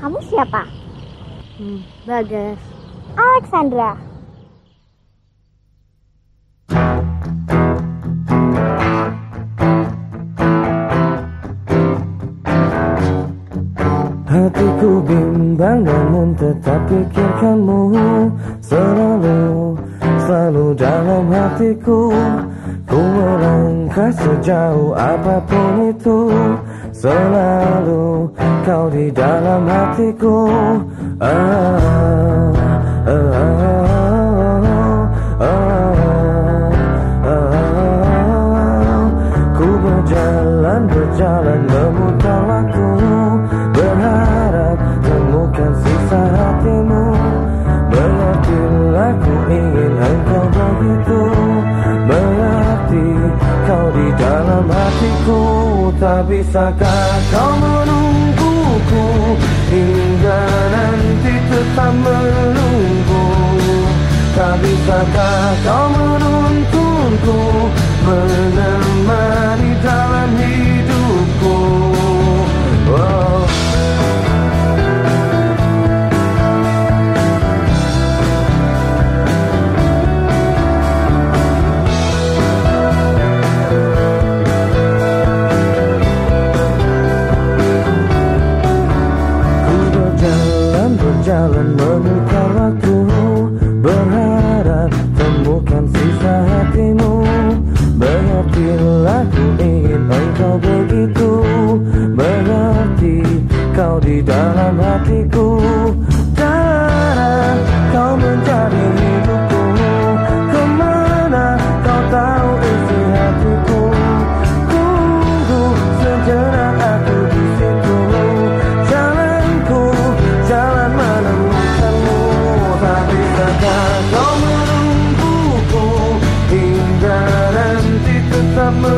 kamu siapa? Hmm, Bagas. Alexandra. Hatiku bimbang namun tetap pikirkanmu Selalu, selalu dalam hatiku Ku melangkah sejauh apa pun itu Selalu kau di dalam hatiku ah, ah, ah, ah. Ku berjalan, berjalan memutar waktu Berharap temukan bisakah kau menungguku Hingga nanti tetap menunggu? Tak bisakah kau menuntunku Menemani dalam hidupku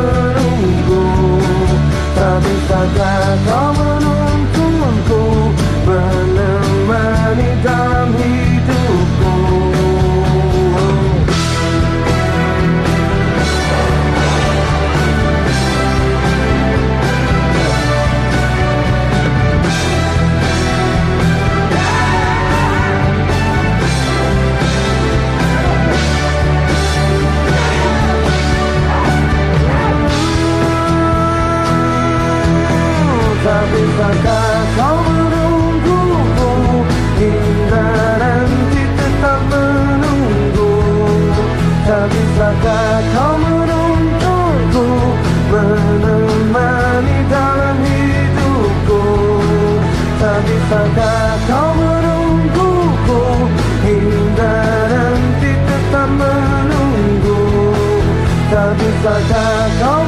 tetap menunggu Tak bisakah kau bisakah kau menuntunku Menemani dalam hidupku? Tak bisakah kau menungguku Hingga nanti tetap menunggu? Tak bisakah kau